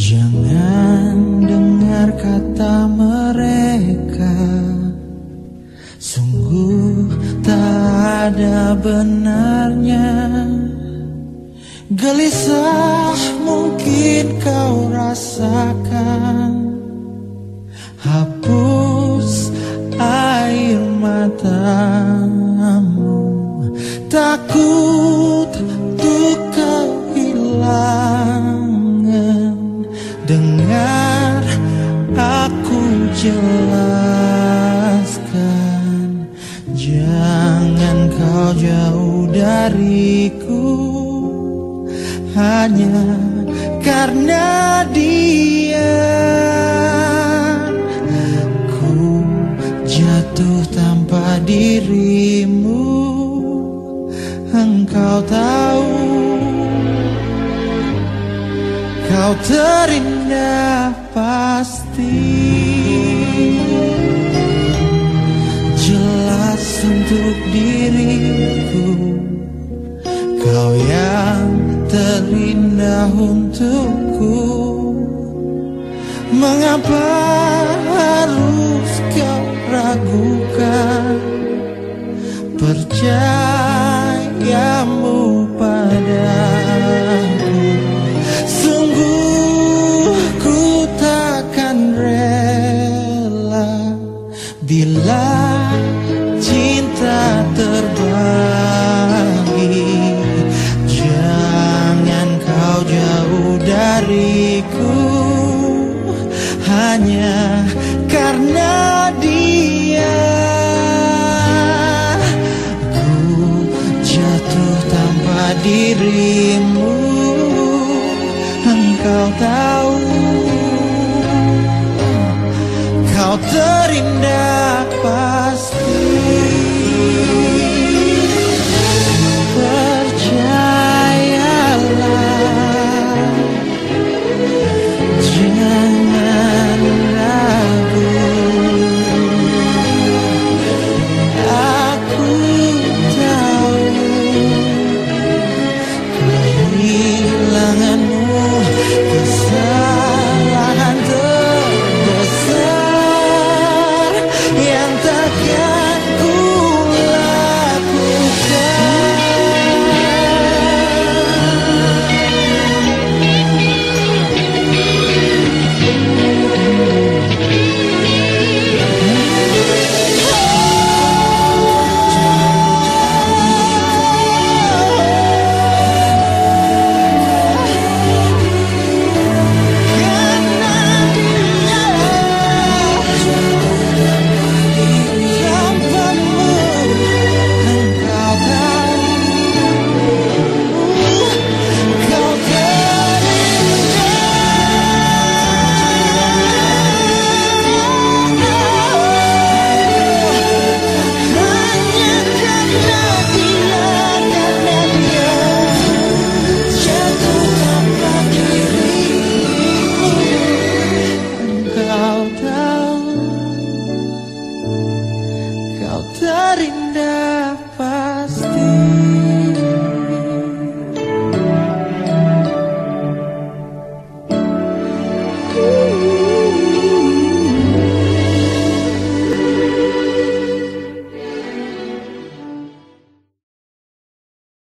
Jangan dengar kata mereka. Sungguh tak ada benarnya. Gelisah mungkin kau rasakan. Hapus air matamu. Takut jelaskan Jangan kau jauh dariku Hanya karena dia. Ku jatuh tanpa dirimu Engkau tahu. Kau terindah pasti untuk diriku. Kau yang terindah untukku. Mengapa harus kau ragukan? Percayamu padaku. Sungguh ku takkan rela Bila Hanya karena dia. Ku jatuh tanpa dirimu Engkau tahu. Kau terindah